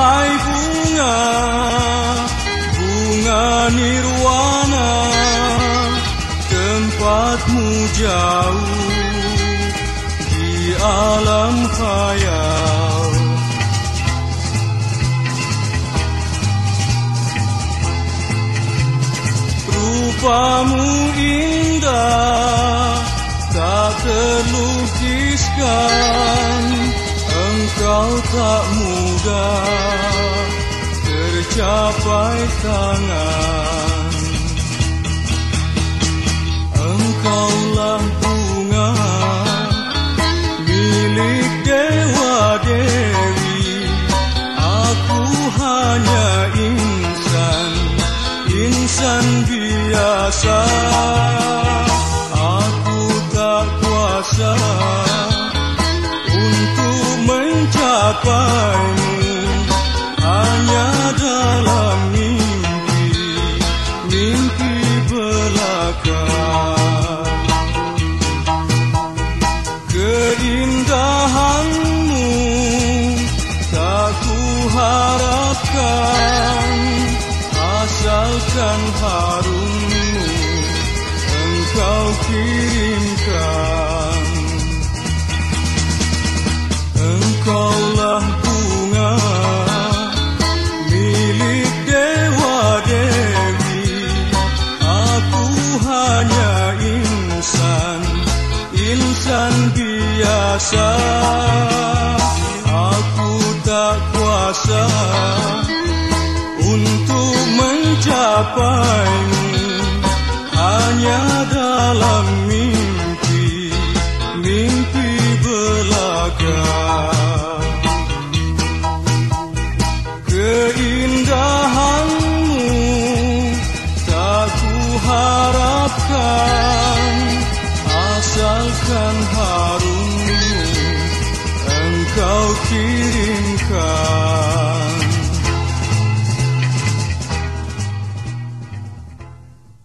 Wahai bunga, bunga nirwana, tempatmu jauh di alam kaya Rupamu indah, tak terlukiskan, engkau tak mudah tercapai tangan. Engkaulah bunga milik dewa dewi. Aku hanya insan, insan biasa. Aku tak kuasa untuk mencapaimu harapkan Asalkan harummu engkau kirimkan. Engkaulah bunga milik dewa dewi. Aku hanya insan, insan biasa Hanya dalam mimpi, mimpi belaka. Keindahanmu tak ku harapkan Asalkan harummu engkau kirimkan